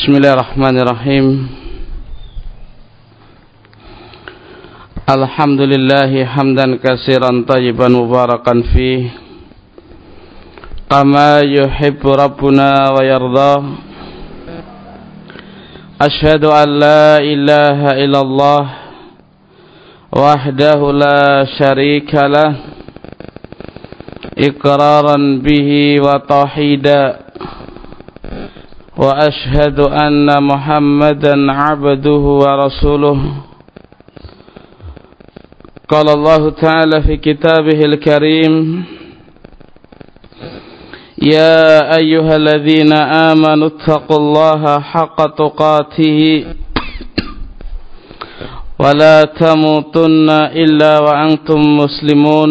بسم الله الرحمن الرحيم الحمد لله حمدا كثيرا طيبا مباركا فيه كما يحب ربنا ويرضى أشهد أن لا إله إلا الله وحده لا شريك له إقرارا به وتوحيدا وأشهد أن محمدا عبده ورسوله. قال الله تعالى في كتابه الكريم يا أيها الذين آمنوا اتقوا الله حق تقاته ولا تموتن إلا وأنتم مسلمون.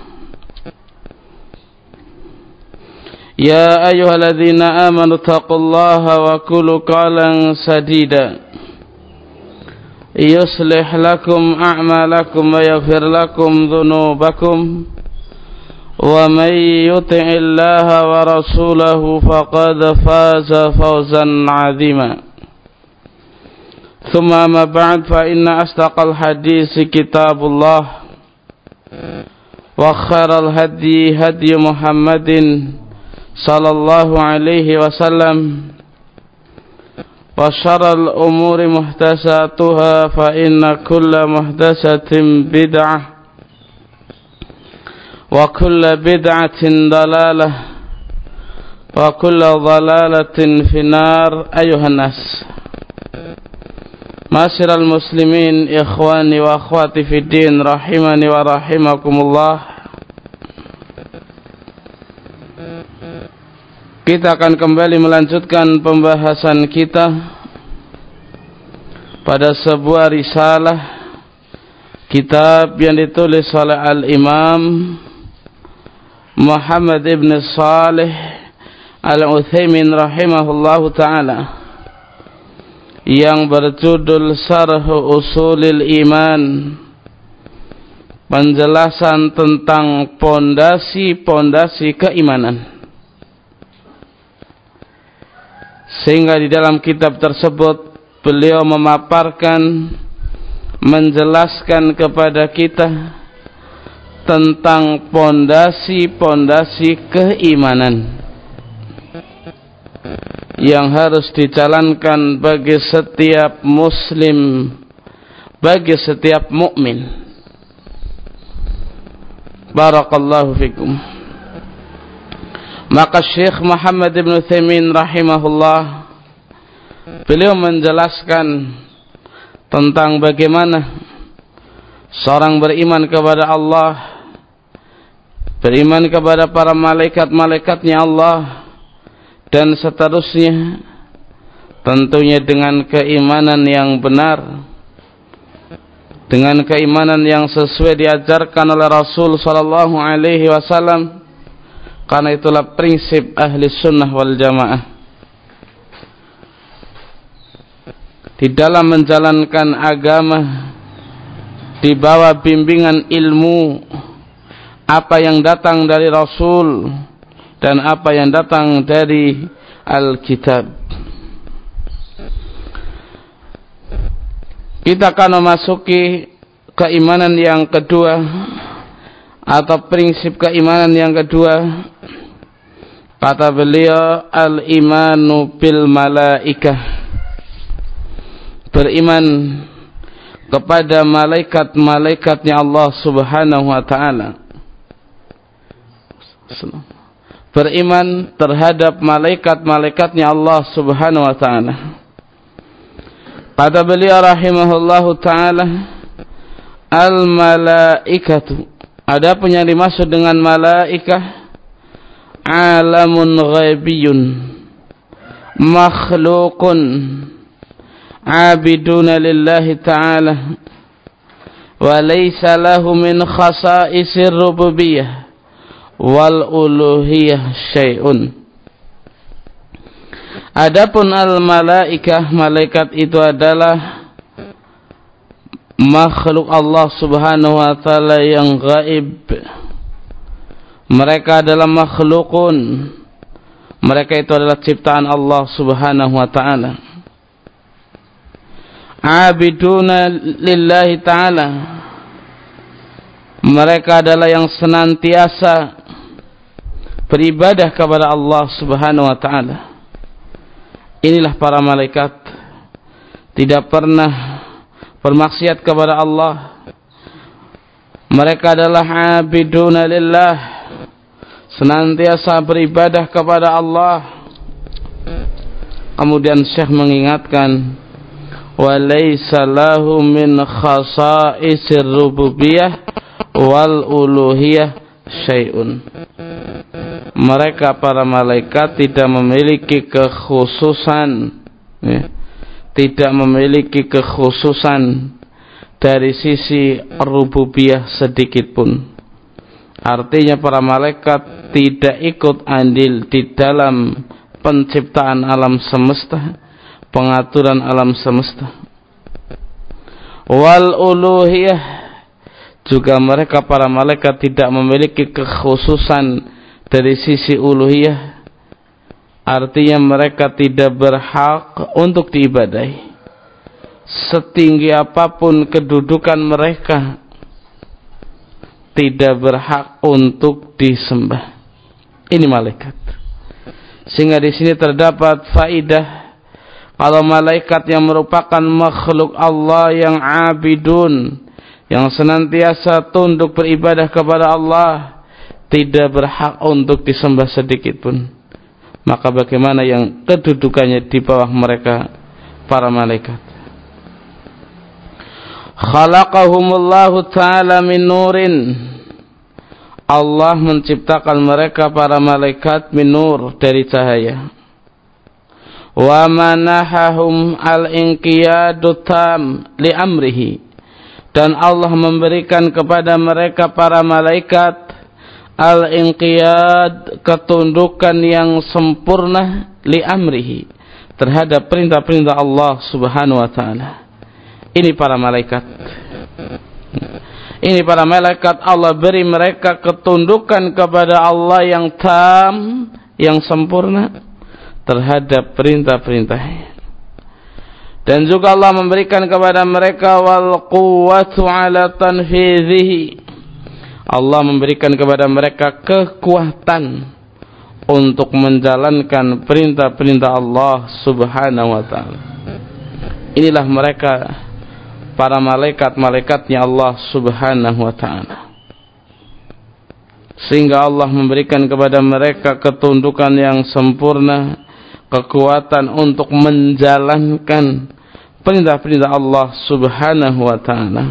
يا أيها الذين آمنوا اتقوا الله وكلوا قالا سديدا. يصلح لكم أعمالكم ويغفر لكم ذنوبكم. ومن يطع الله ورسوله فقد فاز فوزا عظيما. ثم ما بعد فإن أصدق الحديث كتاب الله. وخير الهدي هدي محمد صلى الله عليه وسلم وشر الأمور محدثاتها فإن كل محدثة بدعة وكل بدعة ضلالة وكل ضلالة في النار. أيها الناس معاشر المسلمين إخواني وأخواتي في الدين رحمني ورحمكم الله. Kita akan kembali melanjutkan pembahasan kita pada sebuah risalah kitab yang ditulis oleh Al-Imam Muhammad ibn Salih Al-Uthaymin rahimahullahu ta'ala yang berjudul Sarh Usulil Iman penjelasan tentang pondasi-pondasi keimanan sehingga di dalam kitab tersebut beliau memaparkan menjelaskan kepada kita tentang pondasi-pondasi keimanan yang harus dijalankan bagi setiap muslim bagi setiap mukmin. Barakallahu fikum maka Syekh Muhammad Ibn Thaymin rahimahullah beliau menjelaskan tentang bagaimana seorang beriman kepada Allah beriman kepada para malaikat-malaikatnya Allah dan seterusnya tentunya dengan keimanan yang benar dengan keimanan yang sesuai diajarkan oleh Rasul sallallahu alaihi wasallam karena itulah prinsip ahli sunnah wal jamaah. Di dalam menjalankan agama di bawah bimbingan ilmu apa yang datang dari Rasul dan apa yang datang dari Alkitab. Kita akan memasuki keimanan yang kedua atau prinsip keimanan yang kedua kata beliau al-imanu bil malaikah. Beriman kepada malaikat-malaikatnya Allah Subhanahu wa taala. Beriman terhadap malaikat-malaikatnya Allah Subhanahu wa taala. Kata beliau rahimahullahu taala al malaikatu Adapun yang dimaksud dengan malaikah alamun ghaibiyun makhlukun abiduna lillahi ta'ala wa laysa lahu min khasa'isir rububiyah wal uluhiyah syai'un. Adapun al malaikah malaikat itu adalah makhluk Allah Subhanahu wa taala yang gaib mereka adalah makhlukun. Mereka itu adalah ciptaan Allah Subhanahu wa taala. Abiduna lillahi taala. Mereka adalah yang senantiasa beribadah kepada Allah Subhanahu wa taala. Inilah para malaikat. Tidak pernah bermaksiat kepada Allah. Mereka adalah abiduna lillah senantiasa beribadah kepada Allah. Kemudian Syekh mengingatkan walaysa lahu min khasa'isir rububiyah wal uluhiyah syai'un. Mereka para malaikat tidak memiliki kekhususan ya, tidak memiliki kekhususan dari sisi rububiyah sedikit pun Artinya para malaikat tidak ikut andil di dalam penciptaan alam semesta, pengaturan alam semesta. Wal uluhiyah juga mereka para malaikat tidak memiliki kekhususan dari sisi uluhiyah. Artinya mereka tidak berhak untuk diibadahi. Setinggi apa pun kedudukan mereka tidak berhak untuk disembah. Ini malaikat. Sehingga di sini terdapat faidah kalau malaikat yang merupakan makhluk Allah yang abidun, yang senantiasa tunduk beribadah kepada Allah, tidak berhak untuk disembah sedikit pun. Maka bagaimana yang kedudukannya di bawah mereka para malaikat? Khalaqahumullahu ta'ala min nurin. Allah menciptakan mereka para malaikat min nur dari cahaya. Wa manahahum al-inqiyadu tam li amrihi. Dan Allah memberikan kepada mereka para malaikat al-inqiyad ketundukan yang sempurna li amrihi terhadap perintah-perintah Allah Subhanahu wa taala ini para malaikat. Ini para malaikat Allah beri mereka ketundukan kepada Allah yang tam, yang sempurna terhadap perintah-perintahnya. Dan juga Allah memberikan kepada mereka wal quwwatu ala tanfidhihi. Allah memberikan kepada mereka kekuatan untuk menjalankan perintah-perintah Allah Subhanahu wa taala. Inilah mereka para malaikat-malaikatnya Allah subhanahu wa ta'ala. Sehingga Allah memberikan kepada mereka ketundukan yang sempurna kekuatan untuk menjalankan perintah-perintah Allah subhanahu wa ta'ala.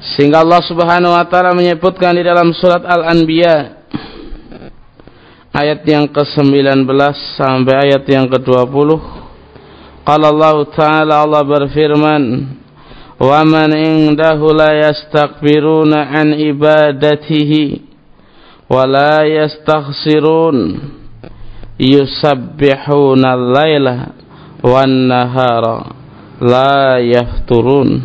Sehingga Allah subhanahu wa ta'ala menyebutkan di dalam surat Al-Anbiya ayat yang ke-19 sampai ayat yang ke-20 Qala Allah Ta'ala Allah berfirman Wa man indahu la yastakbiruna an ibadatihi Wa la yastakhsirun Yusabbihuna layla Wa nahara La yafturun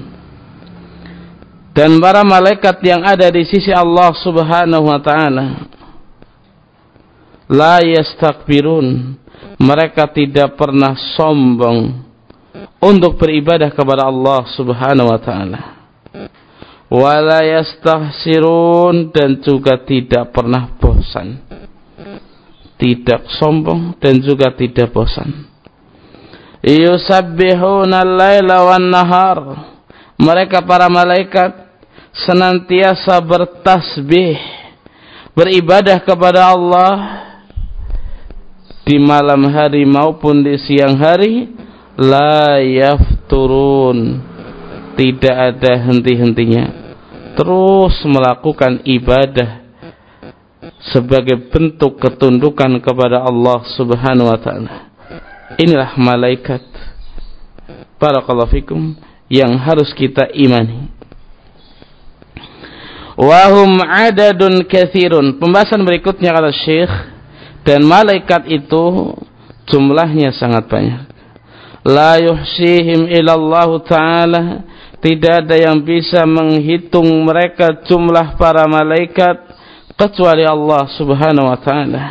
Dan para malaikat yang ada di sisi Allah Subhanahu Wa Ta'ala La yastakbirun mereka tidak pernah sombong untuk beribadah kepada Allah Subhanahu wa taala. Wala yastahsirun dan juga tidak pernah bosan. Tidak sombong dan juga tidak bosan. Yusabbihuna al-laila wan nahar. Mereka para malaikat senantiasa bertasbih, beribadah kepada Allah di malam hari maupun di siang hari la yafturun tidak ada henti-hentinya terus melakukan ibadah sebagai bentuk ketundukan kepada Allah Subhanahu wa taala. Inilah malaikat barakallahu fikum yang harus kita imani. Wahum adadun kathirun. Pembahasan berikutnya kata Syekh dan malaikat itu jumlahnya sangat banyak. La yuhsihim ilallah ta'ala tidak ada yang bisa menghitung mereka jumlah para malaikat kecuali Allah Subhanahu wa taala.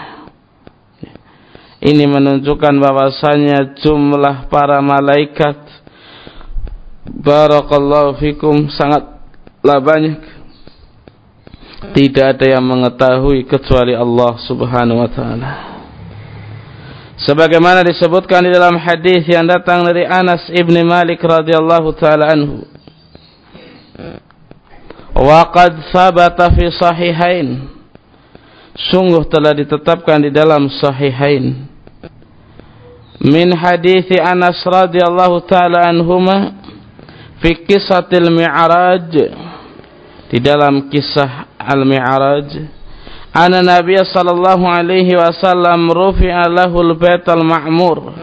Ini menunjukkan bahwasanya jumlah para malaikat barakallahu fikum sangatlah banyak. Tidak ada yang mengetahui kecuali Allah Subhanahu wa taala. Sebagaimana disebutkan di dalam hadis yang datang dari Anas ibn Malik radhiyallahu taala anhu. Waqad sabata fi sahihain. Sungguh telah ditetapkan di dalam sahihain. Min hadithi Anas radhiyallahu ta'ala anhuma Fi kisatil mi'raj. Di dalam kisah al-mi'raj Ana Nabi sallallahu alaihi wasallam rufi'a lahul baitul ma'mur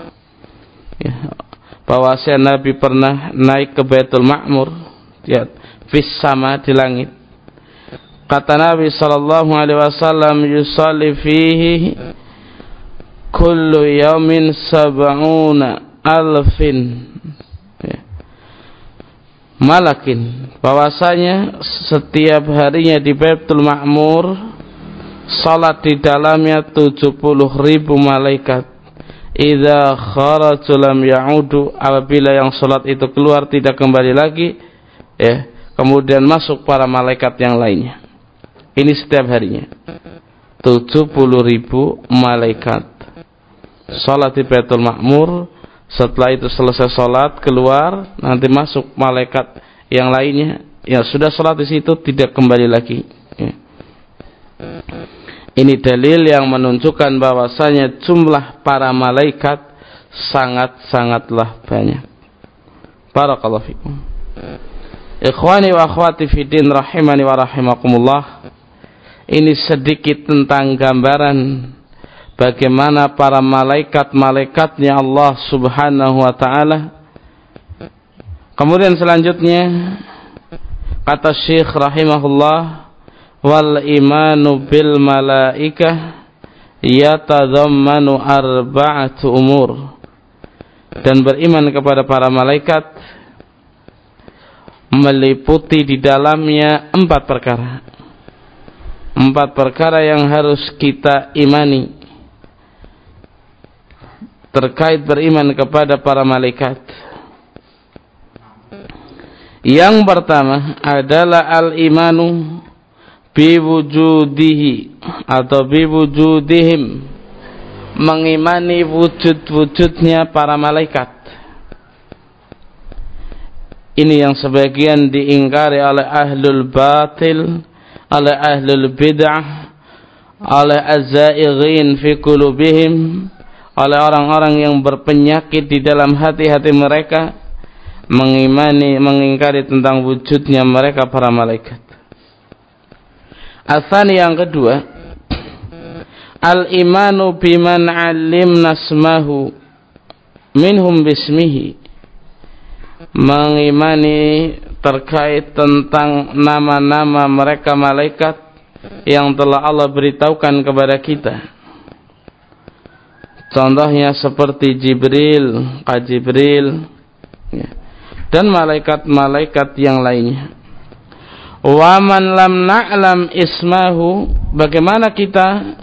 ya, bahwasanya Nabi pernah naik ke Baitul Ma'mur ya fis sama di langit kata Nabi sallallahu alaihi wasallam yusalli fihi kullu yaumin sab'una alfin. Malakin bahwasanya setiap harinya di Baitul Ma'mur salat di dalamnya 70 ribu malaikat. Idza kharaju lam ya'udu apabila yang salat itu keluar tidak kembali lagi ya kemudian masuk para malaikat yang lainnya. Ini setiap harinya. 70 ribu malaikat. Salat di Baitul Makmur setelah itu selesai salat keluar nanti masuk malaikat yang lainnya yang sudah salat di situ tidak kembali lagi ya. ini dalil yang menunjukkan bahwasanya jumlah para malaikat sangat-sangatlah banyak barakallahu fikum Ikhwani wa akhwati fiddin rahimani wa rahimakumullah. Ini sedikit tentang gambaran bagaimana para malaikat-malaikatnya Allah Subhanahu wa taala. Kemudian selanjutnya kata Syekh rahimahullah wal imanu bil malaikah yatadhammanu arba'atu umur. Dan beriman kepada para malaikat meliputi di dalamnya empat perkara. Empat perkara yang harus kita imani terkait beriman kepada para malaikat. Yang pertama adalah al-imanu biwujudihi atau biwujudihim mengimani wujud-wujudnya para malaikat ini yang sebagian diingkari oleh ahlul batil, oleh ahlul bid'ah, oleh azzaighin fi qulubihim, oleh orang-orang yang berpenyakit di dalam hati-hati mereka mengimani mengingkari tentang wujudnya mereka para malaikat. Asani yang kedua, al-imanu biman alimna nasmahu minhum bismihi mengimani terkait tentang nama-nama mereka malaikat yang telah Allah beritahukan kepada kita. Contohnya seperti Jibril, Kak Jibril, ya. dan malaikat-malaikat yang lainnya. Waman lam na'lam ismahu, bagaimana kita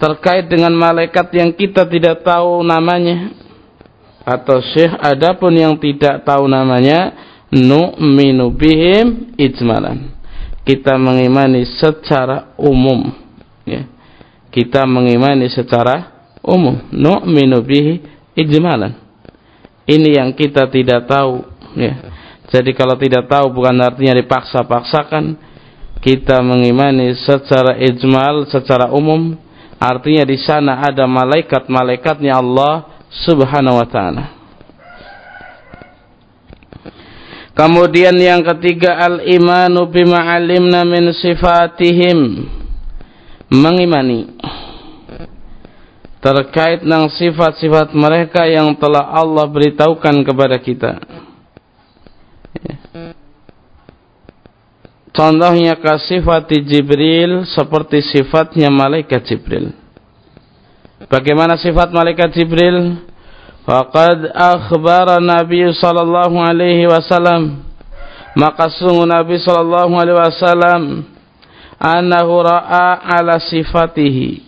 terkait dengan malaikat yang kita tidak tahu namanya? atau syekh adapun yang tidak tahu namanya nu'minu bihim ijmalan kita mengimani secara umum ya kita mengimani secara umum. Nu'minu bihi ijmalan. Ini yang kita tidak tahu ya. Jadi kalau tidak tahu bukan artinya dipaksa-paksakan. Kita mengimani secara ijmal secara umum. Artinya di sana ada malaikat-malaikatnya Allah subhanahu wa ta'ala. Kemudian yang ketiga al-imanu bima alimna min sifatihim. Mengimani terkait dengan sifat-sifat mereka yang telah Allah beritahukan kepada kita. Ya. Contohnya ke sifat Jibril seperti sifatnya malaikat Jibril. Bagaimana sifat malaikat Jibril? Faqad akhbara Nabi sallallahu alaihi wasallam maka sungguh Nabi sallallahu alaihi wasallam annahu ra'a ala sifatihi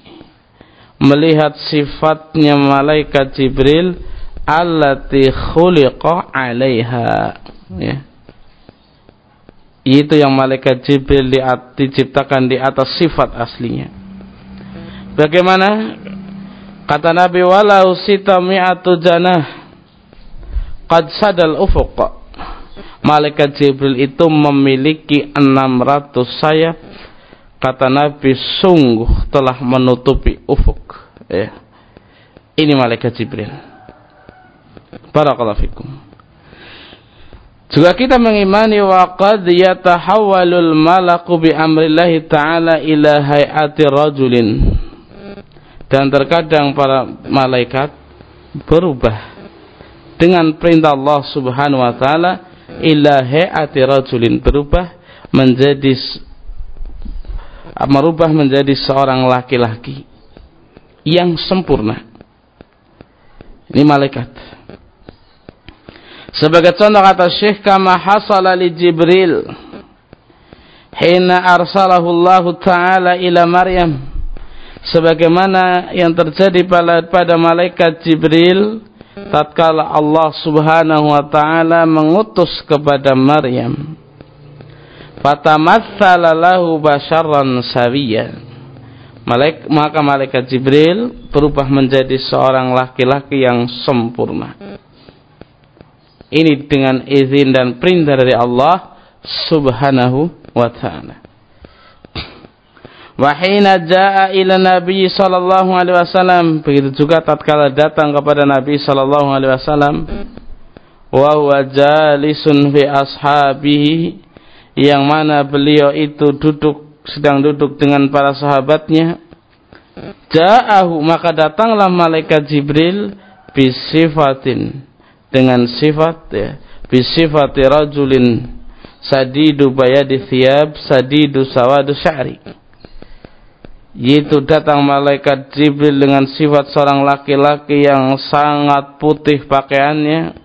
melihat sifatnya malaikat Jibril allati khuliqa 'alaiha. Ya. Itu yang malaikat Jibril diciptakan di atas sifat aslinya. Bagaimana? Kata Nabi walau sita mi'atu janah qad sadal ufuq. Malaikat Jibril itu memiliki 600 sayap kata Nabi sungguh telah menutupi ufuk. Ya. ini malaikat Jibril. Barakallahu fikum. Juga kita mengimani waqad yatahawwalul malaku bi amrillahi ta'ala ila hayati rajulin. Dan terkadang para malaikat berubah dengan perintah Allah Subhanahu wa taala ila hayati rajulin berubah menjadi merubah menjadi seorang laki-laki yang sempurna. Ini malaikat. Sebagai contoh kata Syekh kama hasala li Jibril hina arsalahu Allah taala ila Maryam sebagaimana yang terjadi pada, pada malaikat Jibril tatkala Allah Subhanahu wa taala mengutus kepada Maryam fatamatsala lahu basyaran sawiya Malaik, maka malaikat Jibril berubah menjadi seorang laki-laki yang sempurna. Ini dengan izin dan perintah dari Allah Subhanahu wa taala. Wahina jaa ila Nabi sallallahu alaihi wasallam, begitu juga tatkala datang kepada Nabi sallallahu alaihi wasallam, wa huwa jalisun fi ashabihi yang mana beliau itu duduk sedang duduk dengan para sahabatnya. Ja'ahu maka datanglah malaikat Jibril bisifatin. Dengan sifat ya bisifati rajulin. Sadidu bayadi thiyab sadidu sawadu sya'ri. Yaitu datang malaikat Jibril dengan sifat seorang laki-laki yang sangat putih pakaiannya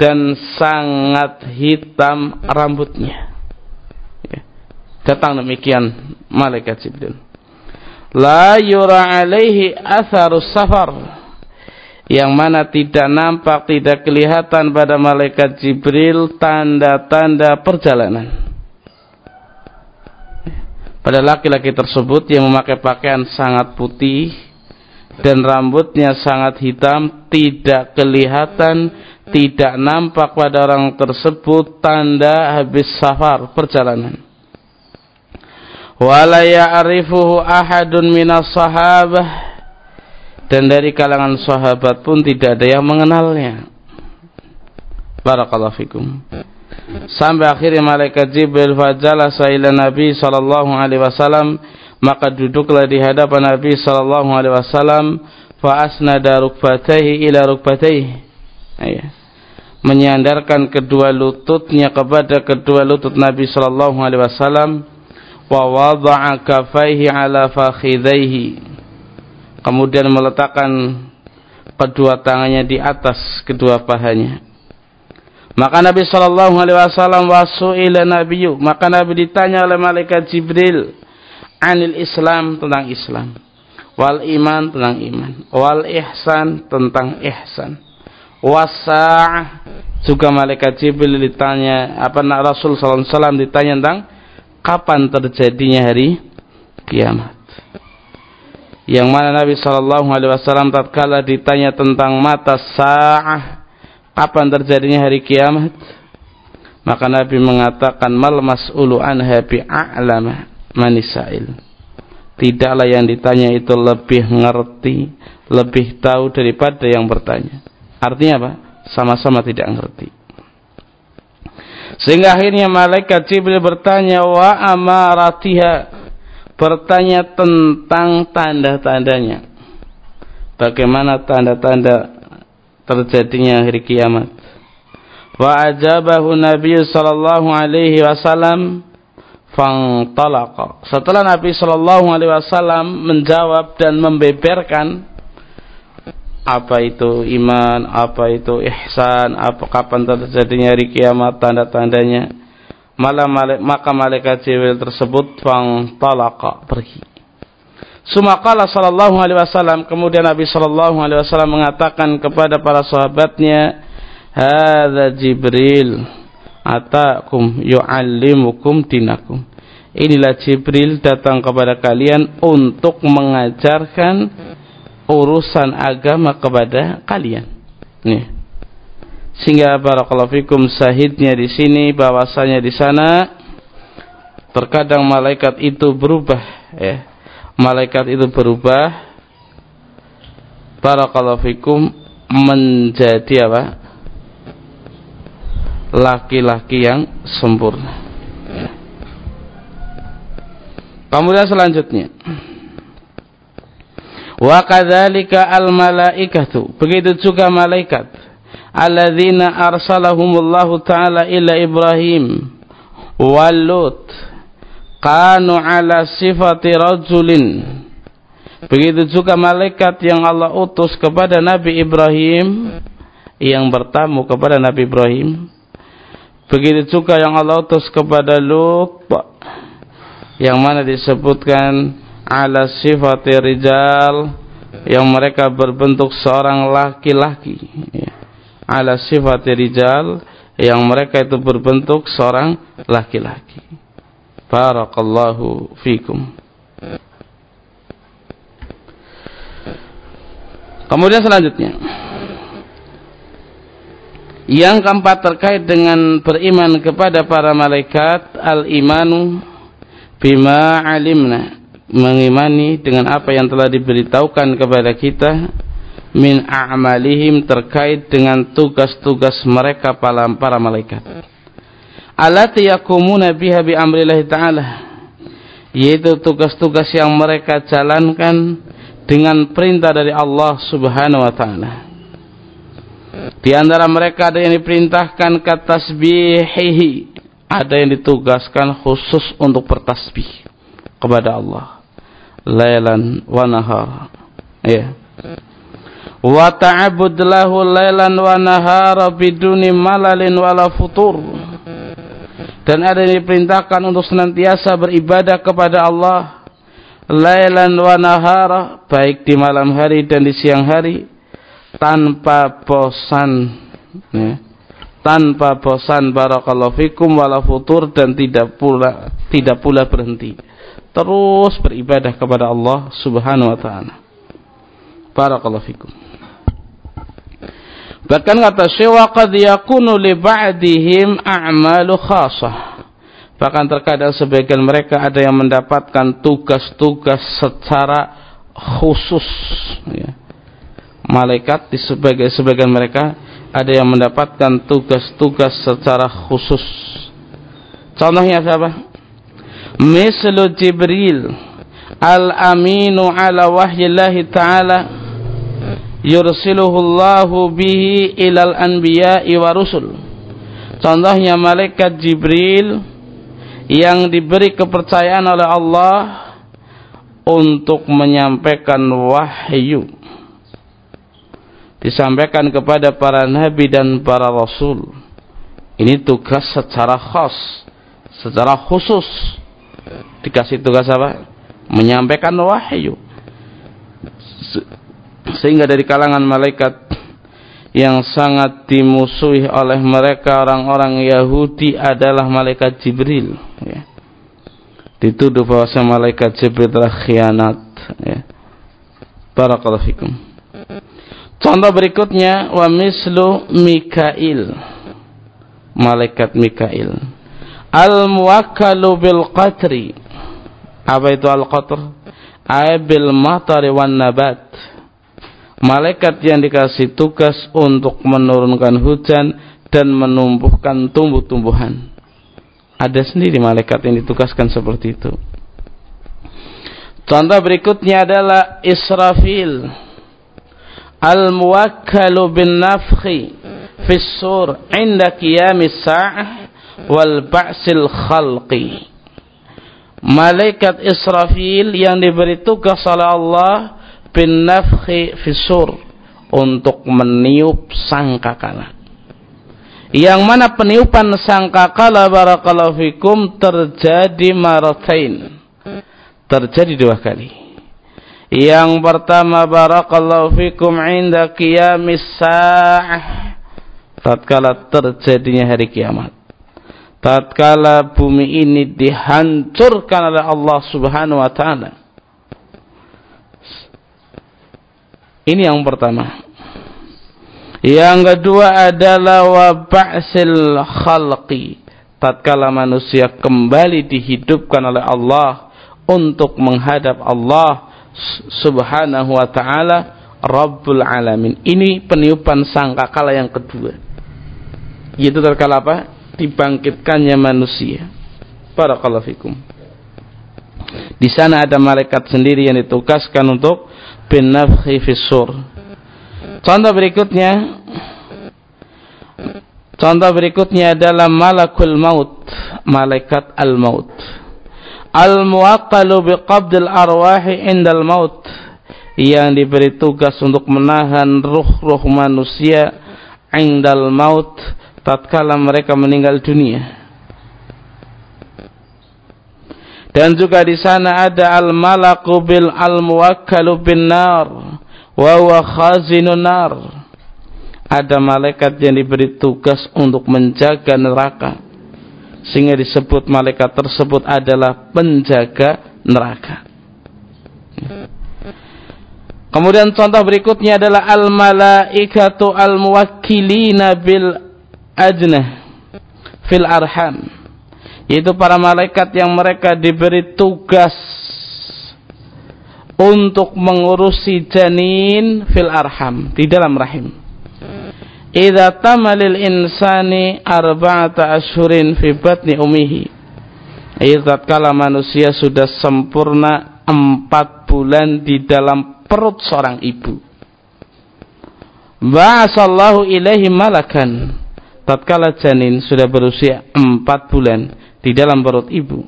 dan sangat hitam rambutnya datang demikian malaikat Jibril. La yura alaihi atharus safar. Yang mana tidak nampak, tidak kelihatan pada malaikat Jibril tanda-tanda perjalanan. Pada laki-laki tersebut yang memakai pakaian sangat putih dan rambutnya sangat hitam, tidak kelihatan, tidak nampak pada orang tersebut tanda habis safar perjalanan wala ya'rifuhu ahadun minas sahabah. Dan dari kalangan sahabat pun tidak ada yang mengenalnya. Barakallahu fikum. Sampai akhirnya malaikat Jibril fajalasa ila Nabi sallallahu alaihi wasallam maka duduklah di hadapan Nabi sallallahu alaihi wasallam fa asnada rukbatayhi ila rukbatayhi. Ya. menyandarkan kedua lututnya kepada kedua lutut Nabi sallallahu alaihi wasallam wa wada'a kafaihi ala fakhidaihi. Kemudian meletakkan kedua tangannya di atas kedua pahanya. Maka Nabi sallallahu alaihi wasallam wasu'ila nabiyyu. Maka Nabi ditanya oleh malaikat Jibril anil Islam tentang Islam wal iman tentang iman wal ihsan tentang ihsan wasa'ah juga malaikat Jibril ditanya apa nak Rasul sallallahu alaihi wasallam ditanya tentang kapan terjadinya hari kiamat. Yang mana Nabi Shallallahu Alaihi Wasallam tatkala ditanya tentang mata sah, kapan terjadinya hari kiamat, maka Nabi mengatakan mal mas'ulu anha bi a'lama manisail. Tidaklah yang ditanya itu lebih ngerti, lebih tahu daripada yang bertanya. Artinya apa? Sama-sama tidak ngerti. Sehingga akhirnya malaikat Jibril bertanya wa amaratiha bertanya tentang tanda-tandanya. Bagaimana tanda-tanda terjadinya hari kiamat. Wa ajabahu Nabi sallallahu alaihi wasallam fangtalaqa. Setelah Nabi sallallahu alaihi wasallam menjawab dan membeberkan apa itu iman, apa itu ihsan, apa kapan terjadinya hari kiamat, tanda-tandanya. Malah maka malaikat Jibril tersebut fang talaka pergi. Sumakala sallallahu alaihi wasallam kemudian Nabi sallallahu alaihi wasallam mengatakan kepada para sahabatnya, "Hadza Jibril atakum yu'allimukum dinakum." Inilah Jibril datang kepada kalian untuk mengajarkan urusan agama kepada kalian. Nih. Sehingga barakallahu fikum sahidnya di sini bahwasanya di sana terkadang malaikat itu berubah ya. Malaikat itu berubah barakallahu fikum menjadi apa? laki-laki yang sempurna. Kemudian selanjutnya Wa kadzalika al malaikatu. Begitu juga malaikat. Alladzina arsalahumullahu taala ila Ibrahim wal Lut. Kanu ala sifati rajulin. Begitu juga malaikat yang Allah utus kepada Nabi Ibrahim yang bertamu kepada Nabi Ibrahim. Begitu juga yang Allah utus kepada Lut yang mana disebutkan ala sifati rijal yang mereka berbentuk seorang laki-laki. Ya. ala sifati rijal yang mereka itu berbentuk seorang laki-laki. Barakallahu fikum. Kemudian selanjutnya. Yang keempat terkait dengan beriman kepada para malaikat al-imanu bima alimna mengimani dengan apa yang telah diberitahukan kepada kita min a'malihim terkait dengan tugas-tugas mereka para, para malaikat. Alati yakumuna biha bi amrillah ta'ala yaitu tugas-tugas yang mereka jalankan dengan perintah dari Allah Subhanahu wa taala. Di antara mereka ada yang diperintahkan ke tasbihihi, ada yang ditugaskan khusus untuk bertasbih kepada Allah lailan wa nahar. Ya. Wa ta'abbud lahu lailan wa nahara biduni malalin wala futur. Dan ada yang diperintahkan untuk senantiasa beribadah kepada Allah lailan wa nahara baik di malam hari dan di siang hari tanpa bosan ya. tanpa bosan barakallahu fikum wala futur dan tidak pula tidak pula berhenti terus beribadah kepada Allah Subhanahu wa taala. Barakallahu fikum. Bahkan kata Syekh qad yakunu li ba'dihim a'malu khassah. Bahkan terkadang sebagian mereka ada yang mendapatkan tugas-tugas secara khusus ya. Malaikat di sebagai sebagian mereka ada yang mendapatkan tugas-tugas secara khusus. Contohnya siapa? Mislu Jibril al-aminu ala wahyillahi ta'ala yursiluhu Allahu bihi ilal anbiya'i wa rusul. Contohnya malaikat Jibril yang diberi kepercayaan oleh Allah untuk menyampaikan wahyu. Disampaikan kepada para nabi dan para rasul. Ini tugas secara khas secara khusus dikasih tugas apa? Menyampaikan wahyu. Sehingga dari kalangan malaikat yang sangat dimusuhi oleh mereka orang-orang Yahudi adalah malaikat Jibril. Ya. Dituduh bahwa malaikat Jibril telah khianat. Ya. Barakallahu fikum. Contoh berikutnya wa mislu Mikail. Malaikat Mikail al-muwakkalu bil qatri apa itu al-qatr? Ay bil matari wan nabat malaikat yang dikasih tugas untuk menurunkan hujan dan menumbuhkan tumbuh-tumbuhan. Ada sendiri malaikat yang ditugaskan seperti itu. Contoh berikutnya adalah Israfil. Al-muwakkalu bin nafkhi fi sur inda qiyamis sa'ah wal ba'sil khalqi. Malaikat Israfil yang diberi tugas oleh Allah bin nafkhi fi sur untuk meniup sangkakala. Yang mana peniupan sangkakala barakallahu fikum terjadi maratain terjadi dua kali. Yang pertama barakallahu fikum inda qiyamis sa'ah tatkala terjadinya hari kiamat. Tatkala bumi ini dihancurkan oleh Allah Subhanahu wa taala. Ini yang pertama. Yang kedua adalah waba'sil khalqi. Tatkala manusia kembali dihidupkan oleh Allah untuk menghadap Allah Subhanahu wa taala Rabbul alamin. Ini peniupan sangkakala yang kedua. Yaitu terkala apa? Dibangkitkannya manusia. Barakallahu fikum. Di sana ada malaikat sendiri yang ditugaskan untuk binafhi fissur. Contoh berikutnya Contoh berikutnya adalah malakul maut, malaikat al-maut al-muwaqqalu biqabdil arwahi indal maut yang diberi tugas untuk menahan ruh-ruh manusia indal maut tatkala mereka meninggal dunia. Dan juga di sana ada al-malaku bil al-muwakkalu bin nar wa huwa khazinun nar. Ada malaikat yang diberi tugas untuk menjaga neraka. Sehingga disebut malaikat tersebut adalah penjaga neraka. Kemudian contoh berikutnya adalah al-malaikatu al-muwakkilina bil ajnah fil arham. Yaitu para malaikat yang mereka diberi tugas untuk mengurusi janin fil arham di dalam rahim idza tamalil insani arba'ata ashurin fi batni umihi idza kala manusia sudah sempurna empat bulan di dalam perut seorang ibu ba'asallahu ilaihi malakan tatkala janin sudah berusia empat bulan di dalam perut ibu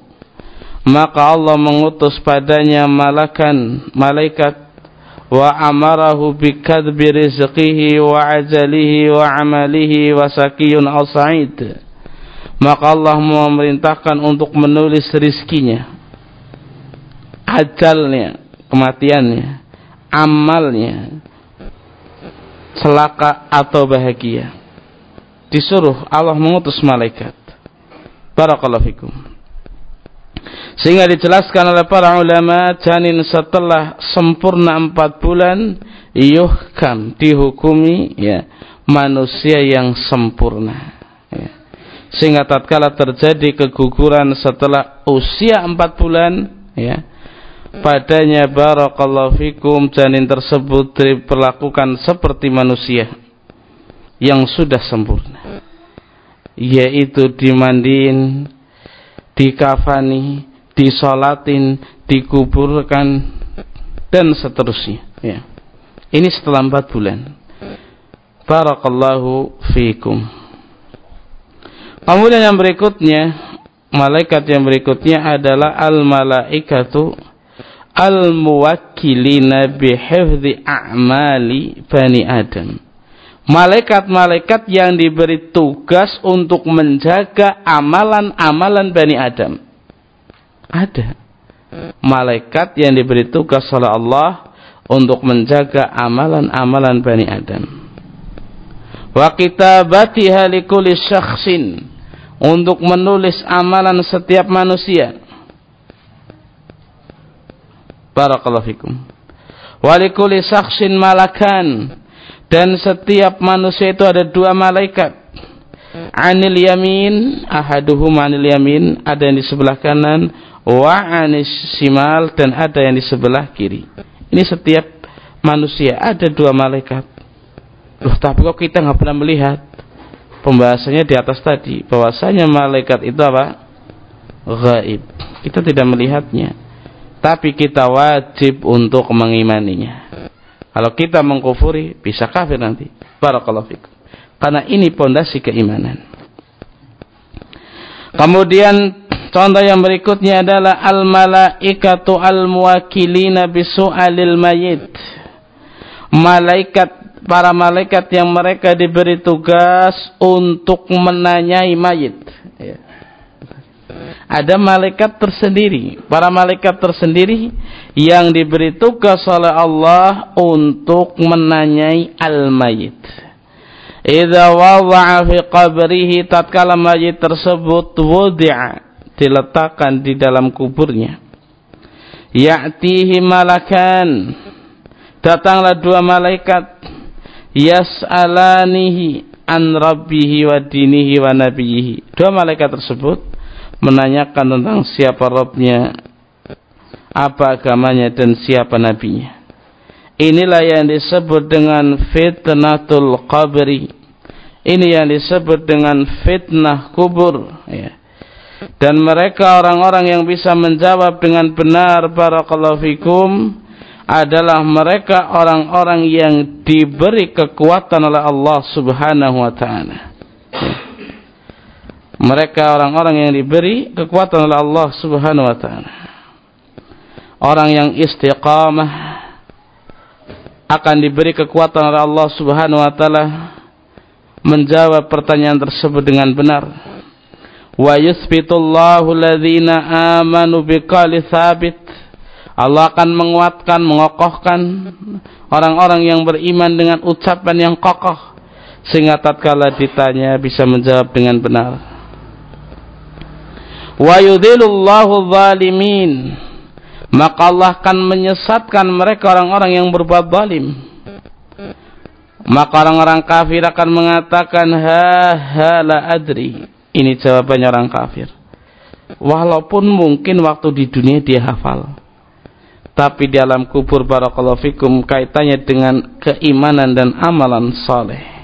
maka Allah mengutus padanya malakan malaikat wa amarahu bikadbi rizqihi wa ajalihi wa amalihi wa sakiyun al sa'id. Maka Allah memerintahkan untuk menulis rizkinya ajalnya kematiannya amalnya celaka atau bahagia disuruh Allah mengutus malaikat barakallahu fikum sehingga dijelaskan oleh para ulama janin setelah sempurna empat bulan yuhkam dihukumi ya manusia yang sempurna. Ya. Sehingga tatkala terjadi keguguran setelah usia empat bulan ya padanya barakallahu fikum janin tersebut diperlakukan seperti manusia yang sudah sempurna yaitu dimandiin dikafani disolatin, dikuburkan dan seterusnya. Ya. Ini setelah empat bulan. Barakallahu fiikum. Kemudian yang berikutnya, malaikat yang berikutnya adalah al-malaikatu al-muwakkilina bihifdhi a'mali bani Adam. Malaikat-malaikat yang diberi tugas untuk menjaga amalan-amalan Bani Adam. Ada malaikat yang diberi tugas oleh Allah untuk menjaga amalan-amalan Bani Adam. Wa kitabatiha likulli syakhsin untuk menulis amalan setiap manusia. Barakallahu fikum. Wa likulli syakhsin malakan dan setiap manusia itu ada dua malaikat anil yamin ahaduhum anil yamin ada yang di sebelah kanan wa anis simal dan ada yang di sebelah kiri. Ini setiap manusia ada dua malaikat. Loh, tapi kok kita nggak pernah melihat? Pembahasannya di atas tadi bahwasanya malaikat itu apa? Gaib. Kita tidak melihatnya. tapi kita wajib untuk mengimaninya. Kalau kita mengkufuri, bisa kafir nanti. Barakallahu fikum. Karena ini pondasi keimanan. Kemudian contoh yang berikutnya adalah al-malaikatu al-muwakilina bisu'alil mayit. Malaikat para malaikat yang mereka diberi tugas untuk menanyai mayit. Ya. Ada malaikat tersendiri, para malaikat tersendiri yang diberi tugas oleh Allah untuk menanyai al-mayit. Idza wada'a fi qabrihi tatkala mayit tersebut wudi'a diletakkan di dalam kuburnya. Ya'tihi malakan datanglah dua malaikat yas'alanihi an rabbihi wa dinihi wa nabiyihi. Dua malaikat tersebut menanyakan tentang siapa Rabbnya, apa agamanya dan siapa nabinya. Inilah yang disebut dengan fitnatul qabri. Ini yang disebut dengan fitnah kubur. Ya. Dan mereka orang-orang yang bisa menjawab dengan benar barakallahu fikum adalah mereka orang-orang yang diberi kekuatan oleh Allah Subhanahu wa taala. Ya. Mereka orang-orang yang diberi kekuatan oleh Allah Subhanahu wa taala. Orang yang istiqamah akan diberi kekuatan oleh Allah Subhanahu wa taala menjawab pertanyaan tersebut dengan benar. Wa yuthbitullahu alladhina amanu biqali tsabit. Allah akan menguatkan, mengokohkan orang-orang yang beriman dengan ucapan yang kokoh sehingga tatkala ditanya bisa menjawab dengan benar. Wa yudhilullahu zalimin maka Allah akan menyesatkan mereka orang-orang yang berbuat zalim. Maka orang-orang kafir akan mengatakan ha ha la adri. Ini jawabannya orang kafir. Walaupun mungkin waktu di dunia dia hafal. Tapi di alam kubur barakallahu fikum kaitannya dengan keimanan dan amalan saleh.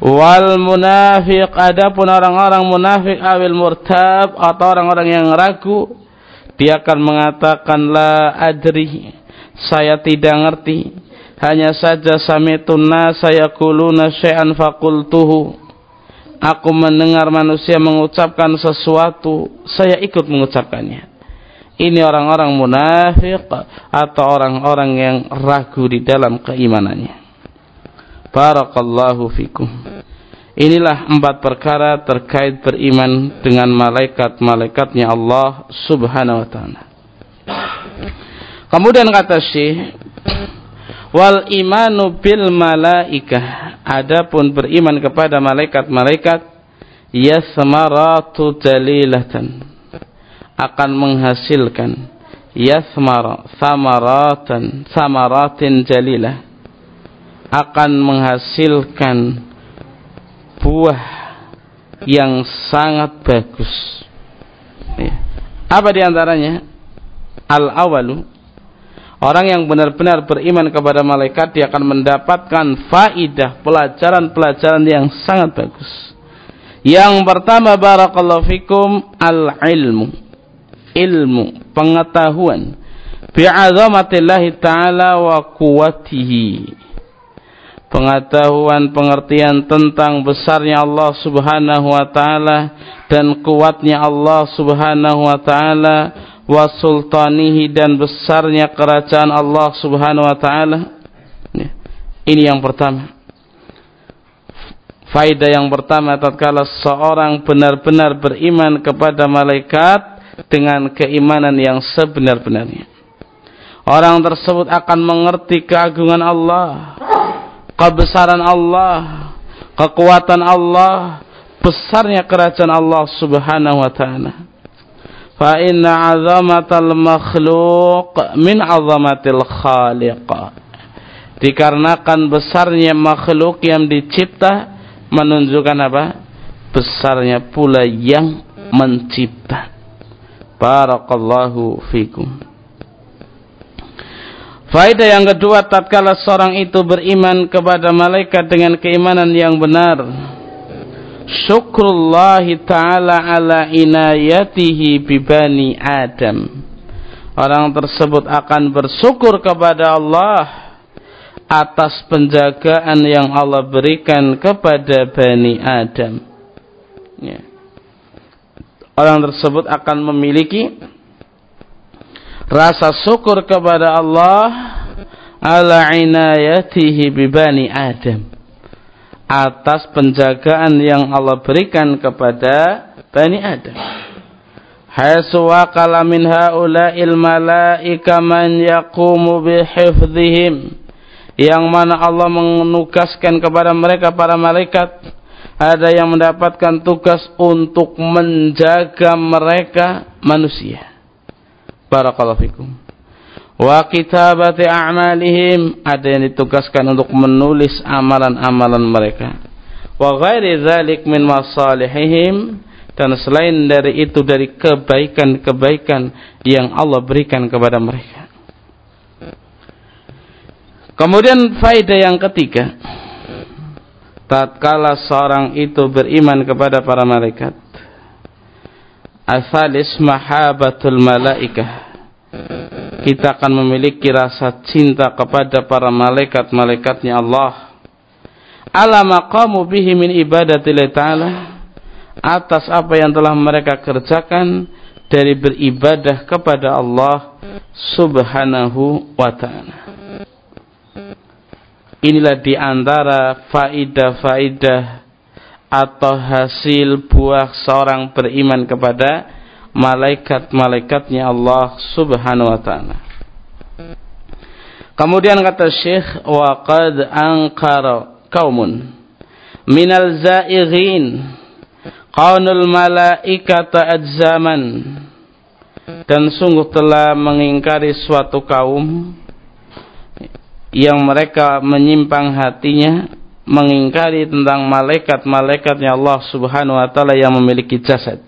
Wal munafiq adapun orang-orang munafik awil murtab atau orang-orang yang ragu dia akan mengatakan la adri saya tidak ngerti. Hanya saja samituna saya kuluna syai'an fakultuhu. Aku mendengar manusia mengucapkan sesuatu saya ikut mengucapkannya. Ini orang-orang munafik atau orang-orang yang ragu di dalam keimanannya barakallahu fikum Inilah empat perkara terkait beriman dengan malaikat-malaikatnya Allah subhanahu wa ta'ala. Kemudian kata Syekh, wal imanu bil malaikah. Adapun beriman kepada malaikat-malaikat yasmaratu dalilatan akan menghasilkan yasmara samaratan samaratin jalilah akan menghasilkan buah yang sangat bagus. Ya. Apa di antaranya? Al-awalu Orang yang benar-benar beriman kepada malaikat dia akan mendapatkan faidah pelajaran-pelajaran yang sangat bagus. Yang pertama barakallahu fikum al-ilmu. Ilmu, pengetahuan bi'azamatillahi ta'ala wa kuwatihi pengetahuan pengertian tentang besarnya Allah Subhanahu wa taala dan kuatnya Allah Subhanahu wa taala wa dan besarnya kerajaan Allah Subhanahu wa taala. Ini yang pertama. Faedah yang pertama tatkala seorang benar-benar beriman kepada malaikat dengan keimanan yang sebenar-benarnya. Orang tersebut akan mengerti keagungan Allah kebesaran Allah, kekuatan Allah, besarnya kerajaan Allah Subhanahu wa taala. Fa inna 'azamatal makhluq min 'azamatil khaliq. Dikarenakan besarnya makhluk yang dicipta menunjukkan apa? Besarnya pula yang mencipta. Barakallahu fikum. Faedah yang kedua tatkala seorang itu beriman kepada malaikat dengan keimanan yang benar. Syukrullah taala ala inayatihi bibani Adam. orang tersebut akan bersyukur kepada Allah atas penjagaan yang Allah berikan kepada Bani Adam. Ya. Orang tersebut akan memiliki rasa syukur kepada Allah ala inayatihi bibani Adam atas penjagaan yang Allah berikan kepada Bani Adam. Haitsu waqala min haula'il malaika man yaqumu bihifdzihim yang mana Allah menugaskan kepada mereka para malaikat ada yang mendapatkan tugas untuk menjaga mereka manusia. Barakallahu fikum. Wa kitabati a'malihim ada yang ditugaskan untuk menulis amalan-amalan mereka. Wa ghairi dzalik min masalihihim dan selain dari itu dari kebaikan-kebaikan yang Allah berikan kepada mereka. Kemudian faedah yang ketiga, tatkala seorang itu beriman kepada para malaikat, asalis mahabatul malaikah. Kita akan memiliki rasa cinta kepada para malaikat-malaikatnya Allah. Ala maqamu bihi min ibadatil ta'ala. Atas apa yang telah mereka kerjakan dari beribadah kepada Allah subhanahu wa ta'ala. Inilah di antara faidah-faidah atau hasil buah seorang beriman kepada malaikat-malaikatnya Allah Subhanahu wa taala. Kemudian kata Syekh wa qad ankara qaumun minal zaighin qaunul malaikata adzaman dan sungguh telah mengingkari suatu kaum yang mereka menyimpang hatinya mengingkari tentang malaikat-malaikatnya Allah Subhanahu wa taala yang memiliki jasad.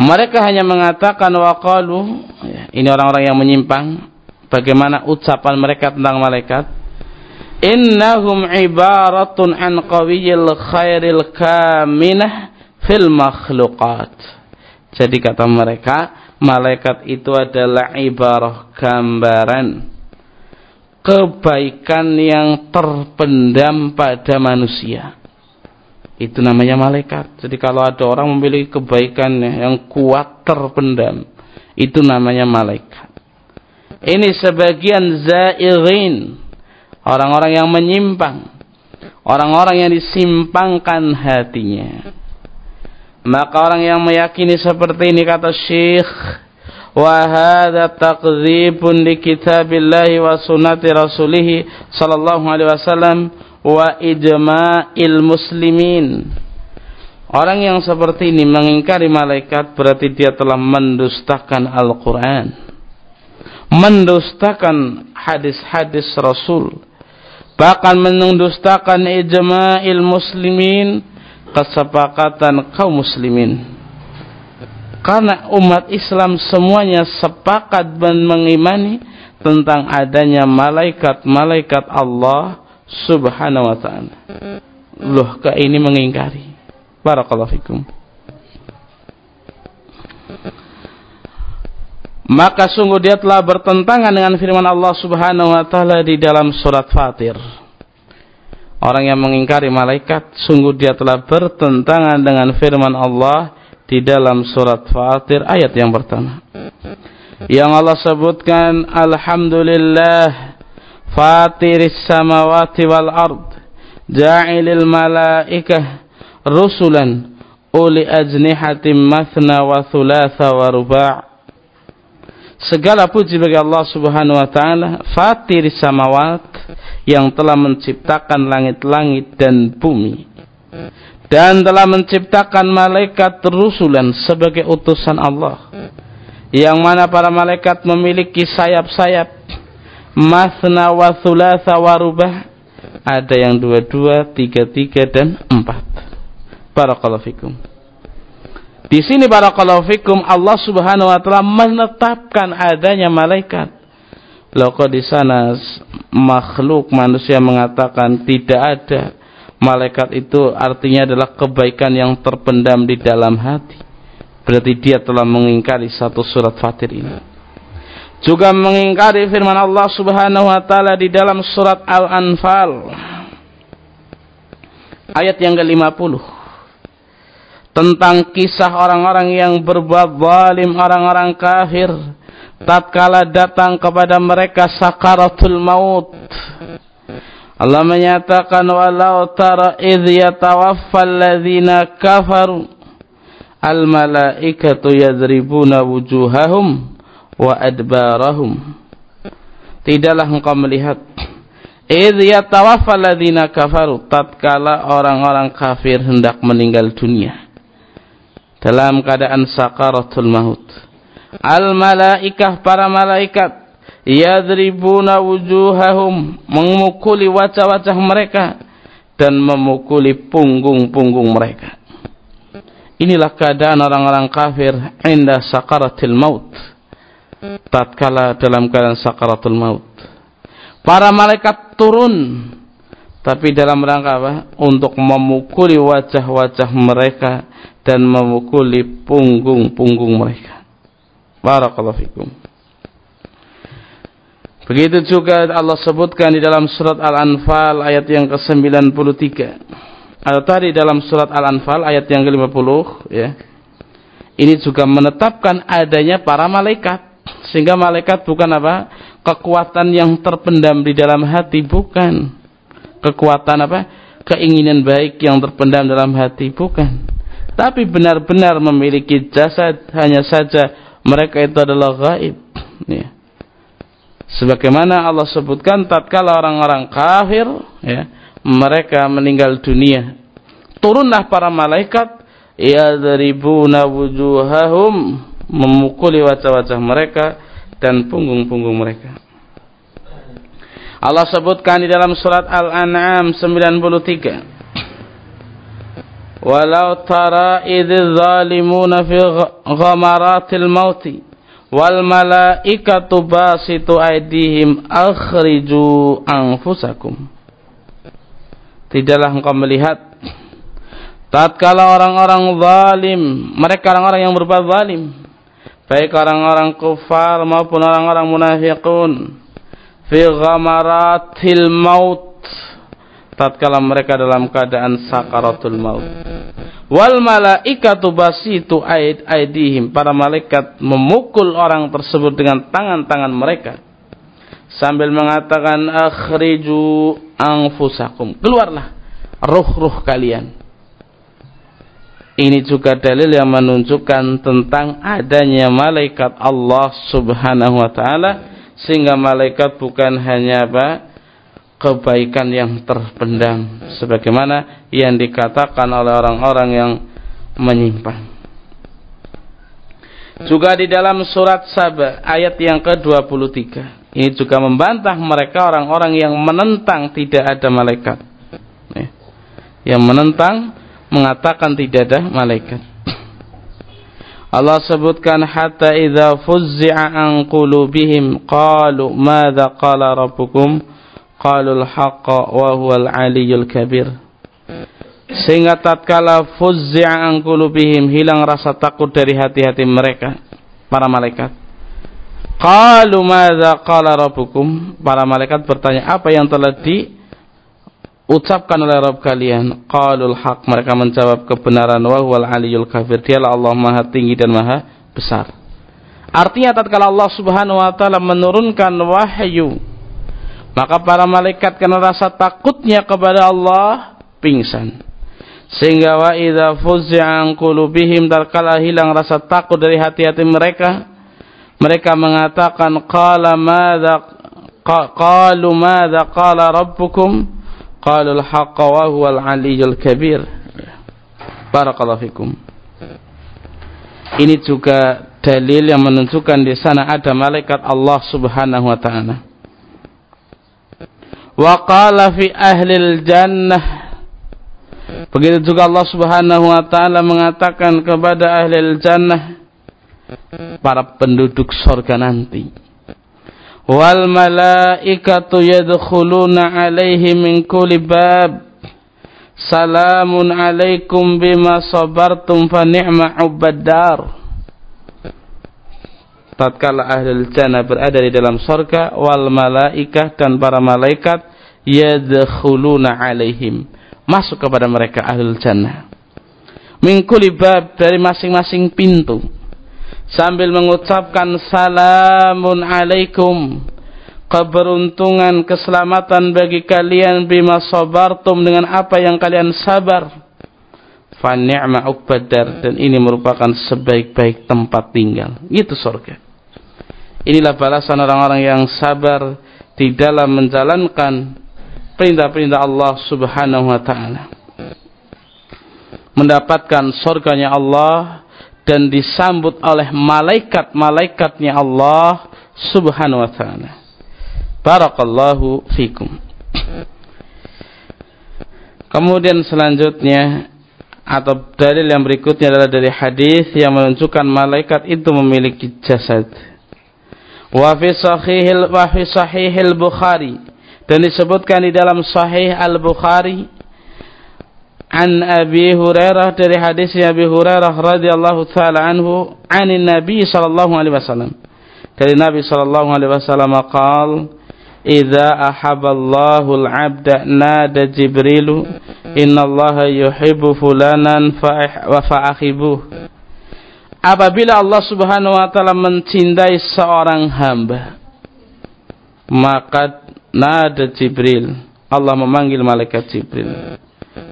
Mereka hanya mengatakan waqalu ya, ini orang-orang yang menyimpang bagaimana ucapan mereka tentang malaikat? Innahum ibaratun an qawiyil khairil kaminah fil makhluqat. Jadi kata mereka malaikat itu adalah ibarah gambaran kebaikan yang terpendam pada manusia itu namanya malaikat. Jadi kalau ada orang memiliki kebaikan yang kuat terpendam, itu namanya malaikat. Ini sebagian zairin, orang-orang yang menyimpang, orang-orang yang disimpangkan hatinya. Maka orang yang meyakini seperti ini kata Syekh, taqdzibun li kitabillahi wa sunnati rasulih sallallahu alaihi wasallam wa ijma'il muslimin. Orang yang seperti ini mengingkari malaikat berarti dia telah mendustakan Al-Quran. Mendustakan hadis-hadis Rasul. Bahkan mendustakan ijma'il muslimin. Kesepakatan kaum muslimin. Karena umat Islam semuanya sepakat dan mengimani tentang adanya malaikat-malaikat Allah subhanahu wa ta'ala. Loh, ke ini mengingkari. Barakallahu fikum. Maka sungguh dia telah bertentangan dengan firman Allah subhanahu wa ta'ala di dalam surat Fatir. Orang yang mengingkari malaikat, sungguh dia telah bertentangan dengan firman Allah di dalam surat Fatir ayat yang pertama. Yang Allah sebutkan, Alhamdulillah fatiris samawati wal ard ja'ilil malaikah rusulan uli ajnihatim mathna wa thulatha wa ruba' Segala puji bagi Allah Subhanahu wa taala, Fatir samawat yang telah menciptakan langit-langit dan bumi. Dan telah menciptakan malaikat rusulan sebagai utusan Allah. Yang mana para malaikat memiliki sayap-sayap masna wa thulatha wa rubah ada yang dua-dua, tiga-tiga dan empat. Barakallahu fikum. Di sini barakallahu fikum Allah Subhanahu wa taala menetapkan adanya malaikat. Loko di sana makhluk manusia mengatakan tidak ada malaikat itu artinya adalah kebaikan yang terpendam di dalam hati. berarti dia telah mengingkari satu surat Fatir ini juga mengingkari firman Allah Subhanahu wa taala di dalam surat Al-Anfal ayat yang ke-50 tentang kisah orang-orang yang berbuat zalim, orang-orang kafir tatkala datang kepada mereka sakaratul maut. Allah menyatakan walau tara idh yatawaffal ladzina kafaru al malaikatu yadribuna wujuhahum wa adbarahum. Tidaklah engkau melihat idh yatawaffal ladzina kafaru tatkala orang-orang kafir hendak meninggal dunia dalam keadaan sakaratul maut. Al malaikah para malaikat yadribuna wujuhahum memukuli wajah-wajah mereka dan memukuli punggung-punggung mereka inilah keadaan orang-orang kafir inda sakaratul maut tatkala dalam keadaan sakaratul maut. Para malaikat turun tapi dalam rangka apa? Untuk memukuli wajah-wajah mereka dan memukuli punggung-punggung mereka. Barakallahu fikum. Begitu juga Allah sebutkan di dalam surat Al-Anfal ayat yang ke-93. Atau tadi dalam surat Al-Anfal ayat yang ke-50 ya. Ini juga menetapkan adanya para malaikat sehingga malaikat bukan apa? Kekuatan yang terpendam di dalam hati bukan. Kekuatan apa? Keinginan baik yang terpendam dalam hati bukan. Tapi benar-benar memiliki jasad hanya saja mereka itu adalah gaib. Ya. Sebagaimana Allah sebutkan tatkala orang-orang kafir ya, mereka meninggal dunia. Turunlah para malaikat yadribuna wujuhahum memukuli wajah-wajah mereka dan punggung-punggung mereka. Allah sebutkan di dalam surat Al-An'am 93. Walau tara idh zalimuna fi ghamaratil mauti wal malaikatu basitu aydihim akhriju anfusakum. Tidaklah engkau melihat tatkala orang-orang zalim, mereka orang-orang yang berbuat zalim, baik orang-orang kufar maupun orang-orang munafiqun fi ghamaratil maut tatkala mereka dalam keadaan sakaratul maut. Wal malaikatu basitu aid aidihim. Para malaikat memukul orang tersebut dengan tangan-tangan mereka. Sambil mengatakan akhriju anfusakum. Keluarlah ruh-ruh kalian. Ini juga dalil yang menunjukkan tentang adanya malaikat Allah Subhanahu wa taala sehingga malaikat bukan hanya apa kebaikan yang terpendam sebagaimana yang dikatakan oleh orang-orang yang menyimpang. Juga di dalam surat Saba ayat yang ke-23 ini juga membantah mereka orang-orang yang menentang tidak ada malaikat. Yang menentang mengatakan tidak ada malaikat. Allah sebutkan hatta idza fuzzi'a an qulubihim qalu madza qala rabbukum qalu al-haqqa wa huwal aliyyul kabir. Sehingga tatkala fuzzi'a an qulubihim hilang rasa takut dari hati-hati mereka para malaikat. Qalu madza qala rabbukum? Para malaikat bertanya apa yang telah di ucapkan oleh Rabb kalian? Qalul haq mereka menjawab kebenaran wa huwal aliyul kafir dialah Allah maha tinggi dan maha besar. Artinya tatkala Allah Subhanahu wa taala menurunkan wahyu maka para malaikat karena rasa takutnya kepada Allah pingsan. Sehingga wa idza fuz'a an qulubihim tatkala hilang rasa takut dari hati-hati mereka mereka mengatakan qala madza qalu madza qala rabbukum? Qalul haqqa wa huwal aliyyul kabir. Barakallahu fikum. Ini juga dalil yang menunjukkan di sana ada malaikat Allah Subhanahu wa taala wa qala fi ahlil jannah. Begitu juga Allah Subhanahu wa taala mengatakan kepada ahlil jannah para penduduk surga nanti. Wal malaikatu yadkhuluna alaihi min kulli bab. Salamun alaikum bima sabartum fa ni'ma ubaddar. Tatkala ahli jannah berada di dalam surga wal malaikah dan para malaikat yadkhuluna alaihim masuk kepada mereka ahli jannah min kulli bab dari masing-masing pintu sambil mengucapkan salamun alaikum keberuntungan, keselamatan bagi kalian bima sabartum dengan apa yang kalian sabar. Fa ni'ma uqbadar dan ini merupakan sebaik-baik tempat tinggal. Itu surga. Inilah balasan orang-orang yang sabar di dalam menjalankan perintah-perintah Allah Subhanahu wa taala. Mendapatkan surganya Allah dan disambut oleh malaikat-malaikatnya Allah Subhanahu wa taala. Barakallahu fikum. Kemudian selanjutnya atau dalil yang berikutnya adalah dari hadis yang menunjukkan malaikat itu memiliki jasad. Wa fi sahihil Bukhari dan disebutkan di dalam sahih Al-Bukhari an Abi Hurairah dari hadis Abi Hurairah radhiyallahu taala anhu anin Nabi sallallahu alaihi wasallam. Dari Nabi sallallahu alaihi wasallam qaal Idza ahabballahu al-'abda nada Jibril innallaha yuhibbu fulanan wa fa'akhibuh Apabila Allah Subhanahu wa taala mencintai seorang hamba maka nada Jibril. Allah memanggil malaikat Jibril.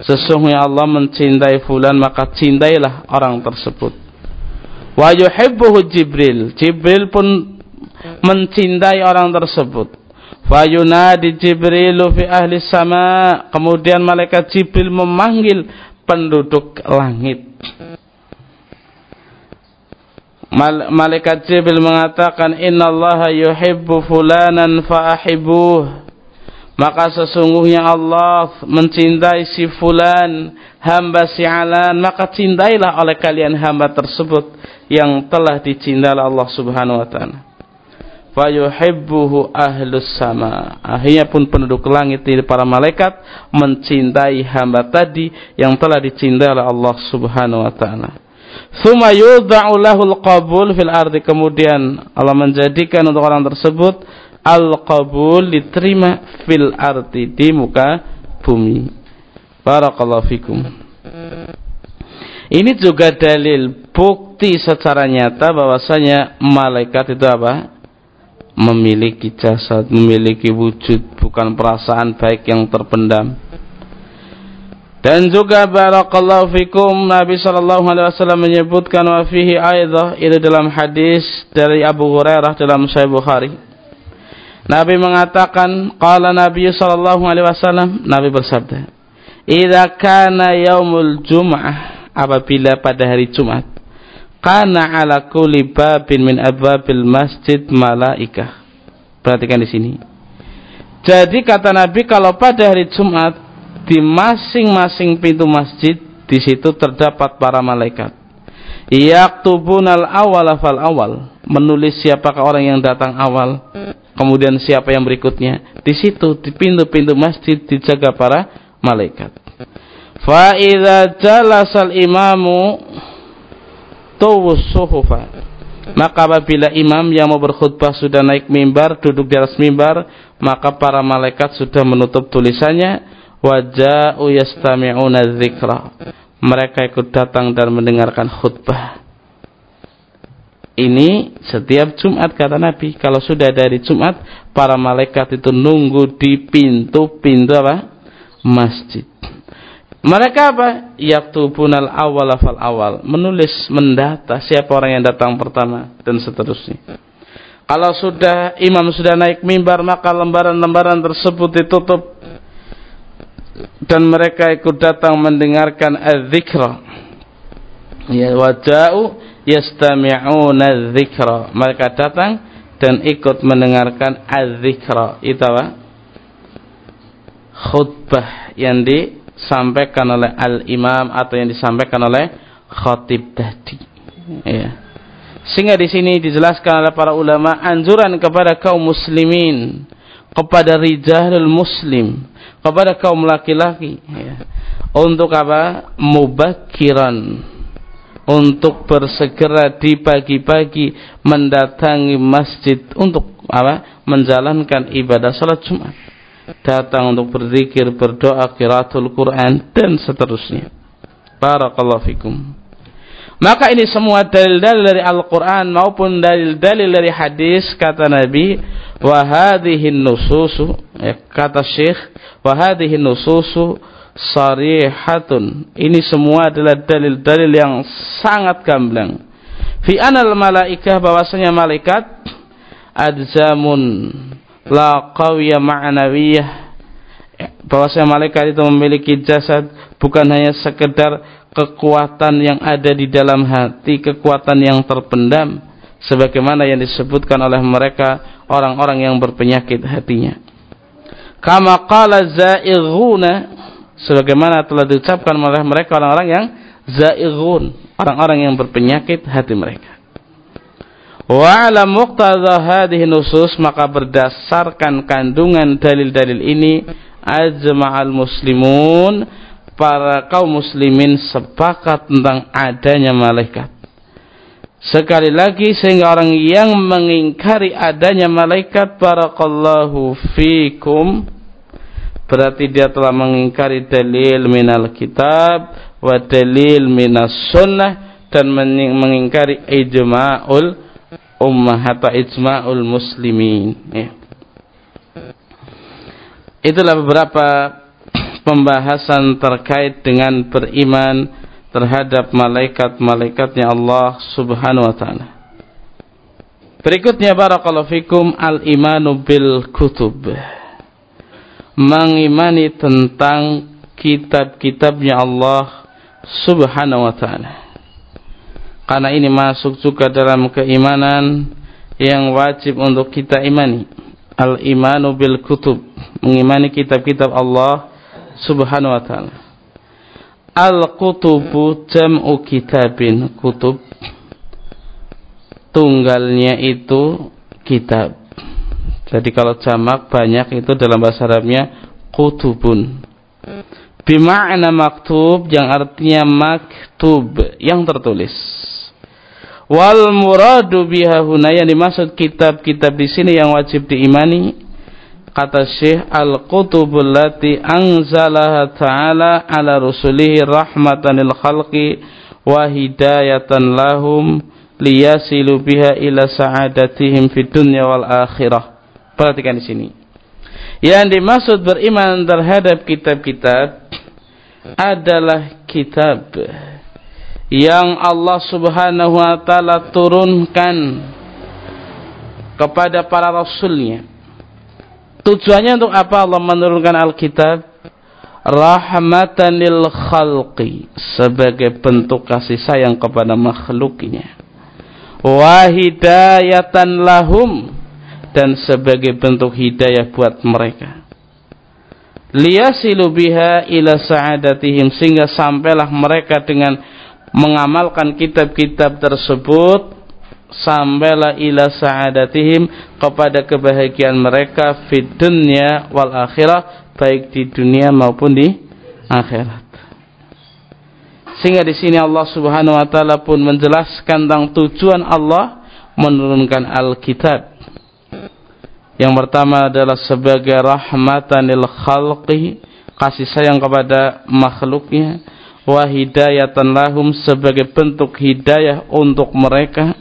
Sesungguhnya Allah mencintai fulan maka cintailah orang tersebut. Wa yuhibbuhu Jibril. Jibril pun mencintai orang tersebut. Fayunadi Jibrilu fi ahli sama. Kemudian malaikat Jibril memanggil penduduk langit. Mal malaikat Jibril mengatakan Inna Allah yuhibbu fulanan fa'ahibuh. Maka sesungguhnya Allah mencintai si fulan Hamba si alan. Maka cintailah oleh kalian hamba tersebut Yang telah dicintai Allah subhanahu wa ta'ala. Fayuhibbuhu ahlus sama. Akhirnya pun penduduk langit ini para malaikat mencintai hamba tadi yang telah dicintai oleh Allah subhanahu wa ta'ala Thumma yudha'u lahul qabul fil ardi kemudian Allah menjadikan untuk orang tersebut al-qabul diterima fil ardi di muka bumi Barakallahu fikum ini juga dalil bukti secara nyata bahwasanya malaikat itu apa? memiliki jasad, memiliki wujud, bukan perasaan baik yang terpendam. Dan juga barakallahu fikum Nabi sallallahu alaihi wasallam menyebutkan wa fihi aidah itu dalam hadis dari Abu Hurairah dalam Sahih Bukhari. Nabi mengatakan qala Nabi sallallahu alaihi wasallam Nabi bersabda, "Idza kana yaumul jum'ah apabila pada hari Jumat Kana ala kulli babin min abwabil masjid malaikah. Perhatikan di sini. Jadi kata Nabi kalau pada hari Jumat di masing-masing pintu masjid di situ terdapat para malaikat. Yaktubunal awal fal awal, menulis siapakah orang yang datang awal, kemudian siapa yang berikutnya. Di situ di pintu-pintu masjid dijaga para malaikat. Fa idza jalasal imamu tawus suhufa maka apabila imam yang mau berkhutbah sudah naik mimbar duduk di atas mimbar maka para malaikat sudah menutup tulisannya waja'u yastami'una dzikra mereka ikut datang dan mendengarkan khutbah ini setiap Jumat kata Nabi kalau sudah dari Jumat para malaikat itu nunggu di pintu-pintu apa masjid mereka apa? Yaktubunal awal fal awal. Menulis, mendata siapa orang yang datang pertama dan seterusnya. Kalau sudah imam sudah naik mimbar maka lembaran-lembaran tersebut ditutup dan mereka ikut datang mendengarkan az-zikra. Ya waja'u yastami'una az-zikra. Mereka datang dan ikut mendengarkan az-zikra. Itu apa? Khutbah yang di disampaikan oleh al-imam atau yang disampaikan oleh khatib tadi. Ya. Sehingga di sini dijelaskan oleh para ulama anjuran kepada kaum muslimin, kepada rijalul muslim, kepada kaum laki-laki. Ya. untuk apa? Mubakiran. Untuk bersegera di pagi-pagi mendatangi masjid untuk apa? Menjalankan ibadah salat Jumat. Datang untuk berzikir berdoa qiraatul Quran dan seterusnya. Barakallahu fikum. Maka ini semua dalil-dalil dari Al-Quran maupun dalil-dalil dari hadis kata Nabi wa hadhihi nususu ya, kata Syekh wa hadhihi nususu sarihatun. Ini semua adalah dalil-dalil yang sangat gamblang. Fi anal malaikah bahwasanya malaikat adzamun la qawiyya ma'nawiyah. Ya, bahwasanya malaikat itu memiliki jasad bukan hanya sekedar kekuatan yang ada di dalam hati kekuatan yang terpendam sebagaimana yang disebutkan oleh mereka orang-orang yang berpenyakit hatinya kama qala za'ighuna sebagaimana telah diucapkan oleh mereka orang-orang yang zaighun, orang-orang yang berpenyakit hati mereka. Wa ala muqtadha hadhihi nusus maka berdasarkan kandungan dalil-dalil ini ajma'al muslimun para kaum muslimin sepakat tentang adanya malaikat. Sekali lagi sehingga orang yang mengingkari adanya malaikat barakallahu fikum berarti dia telah mengingkari dalil minal kitab wa dalil minas sunnah dan mengingkari ijma'ul ummah atau ijma'ul muslimin ya. itulah beberapa pembahasan terkait dengan beriman terhadap malaikat-malaikatnya Allah subhanahu wa ta'ala. Berikutnya barakallahu fikum al-imanu bil kutub. Mengimani tentang kitab-kitabnya Allah subhanahu wa ta'ala. Karena ini masuk juga dalam keimanan yang wajib untuk kita imani. Al-imanu bil kutub. Mengimani kitab-kitab Allah subhanahu wa ta'ala al-kutubu jam'u kitabin kutub tunggalnya itu kitab jadi kalau jamak banyak itu dalam bahasa Arabnya kutubun. Bima'na maktub yang artinya maktub yang tertulis. Wal muradu biha huna yang dimaksud kitab-kitab di sini yang wajib diimani kata Syekh al-kutubul lati anzalaha ta'ala ala rusulihi rahmatan lil khalqi wa hidayatan lahum liyasilu biha ila sa'adatihim fid dunya wal akhirah Perhatikan di sini. Yang dimaksud beriman terhadap kitab-kitab adalah kitab yang Allah Subhanahu wa taala turunkan kepada para rasulnya. Tujuannya untuk apa Allah menurunkan Alkitab? Rahmatan lil khalqi sebagai bentuk kasih sayang kepada makhluknya. Wahidayatan lahum dan sebagai bentuk hidayah buat mereka. Liyasilu biha ila sa'adatihim sehingga sampailah mereka dengan mengamalkan kitab-kitab tersebut sampailah ila sa'adatihim kepada kebahagiaan mereka di dunia wal akhirah baik di dunia maupun di akhirat. Sehingga di sini Allah Subhanahu wa taala pun menjelaskan tentang tujuan Allah menurunkan Alkitab yang pertama adalah sebagai rahmatan lil khalqi, kasih sayang kepada makhluknya, wa hidayatan lahum sebagai bentuk hidayah untuk mereka.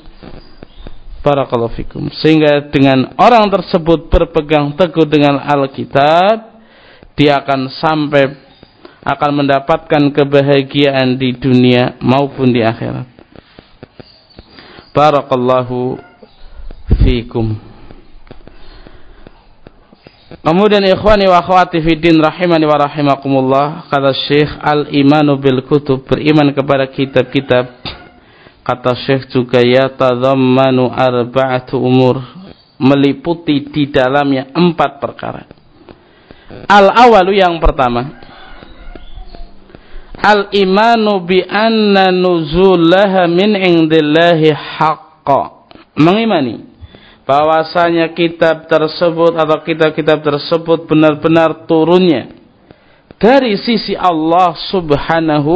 Barakallahu fikum. Sehingga dengan orang tersebut berpegang teguh dengan Alkitab, dia akan sampai akan mendapatkan kebahagiaan di dunia maupun di akhirat. Barakallahu fikum. Kemudian ikhwani wa akhwati fiddin rahimani wa rahimakumullah kata Syekh al-imanu bil kutub beriman kepada kitab-kitab kata Syekh juga ya tadhammanu arba'atu umur meliputi di dalamnya empat perkara. Al-awalu yang pertama Al-imanu bi anna nuzulaha min indillahi haqqa mengimani bahwasanya kitab tersebut atau kitab-kitab tersebut benar-benar turunnya dari sisi Allah Subhanahu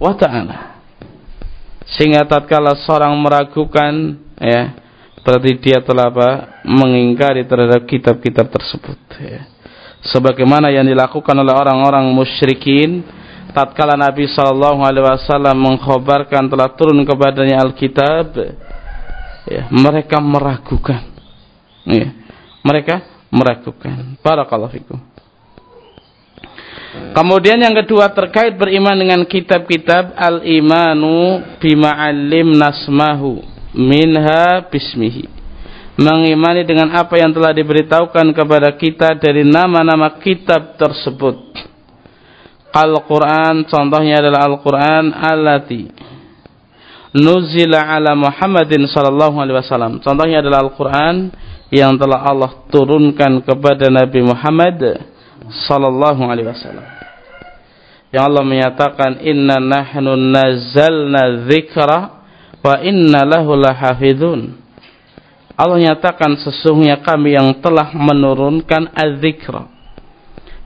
wa taala. Sehingga tatkala seorang meragukan ya, berarti dia telah apa? mengingkari terhadap kitab-kitab tersebut ya. Sebagaimana yang dilakukan oleh orang-orang musyrikin tatkala Nabi sallallahu alaihi wasallam mengkhabarkan telah turun kepadanya Alkitab ya, mereka meragukan ya, mereka meragukan barakallahu fikum Kemudian yang kedua terkait beriman dengan kitab-kitab al-imanu bima'alim nasmahu minha bismihi. Mengimani dengan apa yang telah diberitahukan kepada kita dari nama-nama kitab tersebut. Al-Quran contohnya adalah Al-Quran alati nuzila ala Muhammadin sallallahu alaihi wasallam. Contohnya adalah Al-Quran yang telah Allah turunkan kepada Nabi Muhammad sallallahu alaihi wasallam. Yang Allah menyatakan inna nahnu nazzalna dzikra wa inna lahu lahafizun. Allah menyatakan sesungguhnya kami yang telah menurunkan az-dzikra.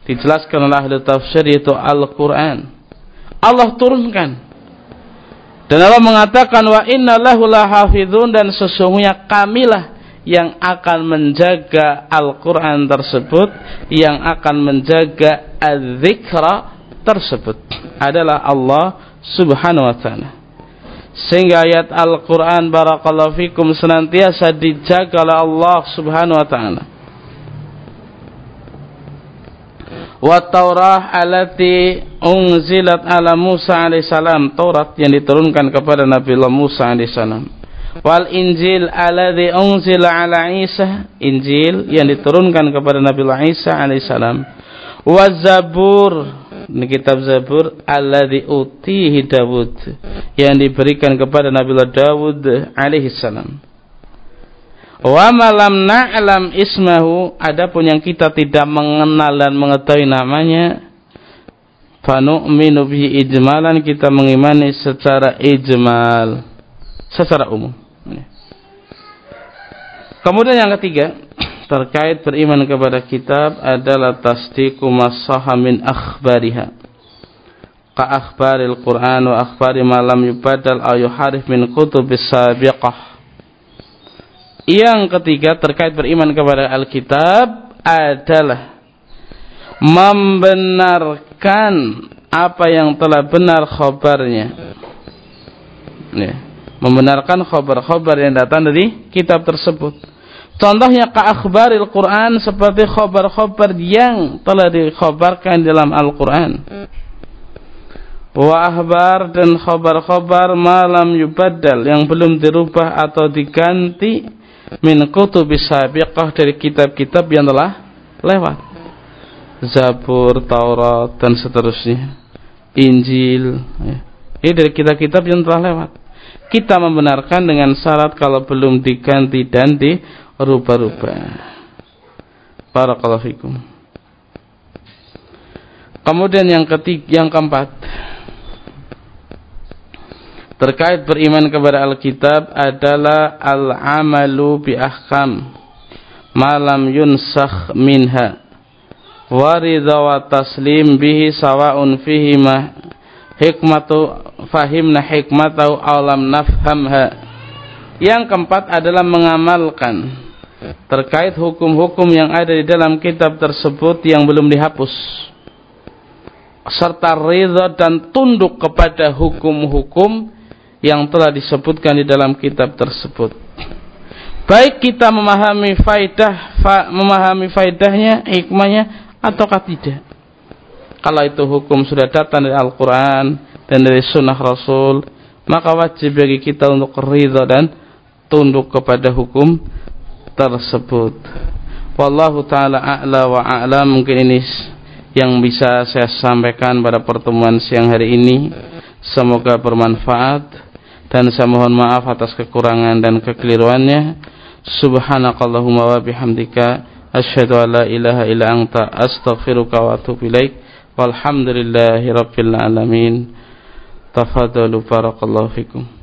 Dijelaskan oleh ahli tafsir yaitu Al-Qur'an. Allah turunkan. Dan Allah mengatakan wa inna lahu lahafizun dan sesungguhnya kamilah yang akan menjaga Al-Quran tersebut yang akan menjaga al-zikra tersebut adalah Allah subhanahu wa ta'ala. Sehingga ayat Al-Quran barakallahu fikum senantiasa dijaga oleh Allah subhanahu wa ta'ala. Wa Taurah alati unzilat ala Musa alaihissalam Taurat yang diturunkan kepada Nabi Allah Musa alaihissalam wal Injil alladhi unzila ala Isa. Injil yang diturunkan kepada Nabi Isa alaihissalam wa Zabur. Kitab Zabur. Alladhi utihi Dawud. Yang diberikan kepada Nabi Dawud alaihissalam wa malam na'lam ismahu. Adapun yang kita tidak mengenal dan mengetahui namanya fanu'minu bihi ijmalan. Kita mengimani secara ijmal. Secara umum Kemudian yang ketiga terkait beriman kepada kitab adalah tasdiqu masaha min akhbariha. Ka akhbaril Quran wa akhbari ma lam yubadal aw yuharif min kutubis sabiqah. Yang ketiga terkait beriman kepada Alkitab adalah membenarkan apa yang telah benar khabarnya. Ya, membenarkan khabar-khabar yang datang dari kitab tersebut Contohnya ka akhbaril Quran seperti khabar-khabar yang telah dikhabarkan dalam Al-Quran. Wa dan khabar-khabar malam yubaddal yang belum dirubah atau diganti min kutubis sabiqah dari kitab-kitab yang telah lewat. Zabur, Taurat dan seterusnya. Injil. Ya. Ini dari kitab-kitab yang telah lewat. Kita membenarkan dengan syarat kalau belum diganti dan di rubah-rubah. Barakallahu fikum. Kemudian yang ketiga, yang keempat terkait beriman kepada Alkitab adalah al-amalu bi ahkam malam yunsakh minha warida wa taslim bihi sawa'un fihi ma hikmatu fahimna hikmatahu alam nafhamha. Yang keempat adalah mengamalkan terkait hukum-hukum yang ada di dalam kitab tersebut yang belum dihapus. Serta ridha dan tunduk kepada hukum-hukum yang telah disebutkan di dalam kitab tersebut. Baik kita memahami faidah fa, memahami faidahnya hikmahnya ataukah tidak kalau itu hukum sudah datang dari Al-Quran dan dari sunnah Rasul maka wajib bagi kita untuk ridha dan tunduk kepada hukum tersebut. Wallahu taala a'la wa a'lam. Mungkin ini yang bisa saya sampaikan pada pertemuan siang hari ini. Semoga bermanfaat dan saya mohon maaf atas kekurangan dan kekeliruannya. Subhanakallahumma wa bihamdika asyhadu an la ilaha illa anta astaghfiruka wa atubu ilaik. Walhamdulillahi rabbil alamin. Tafadalu barakallahu fikum.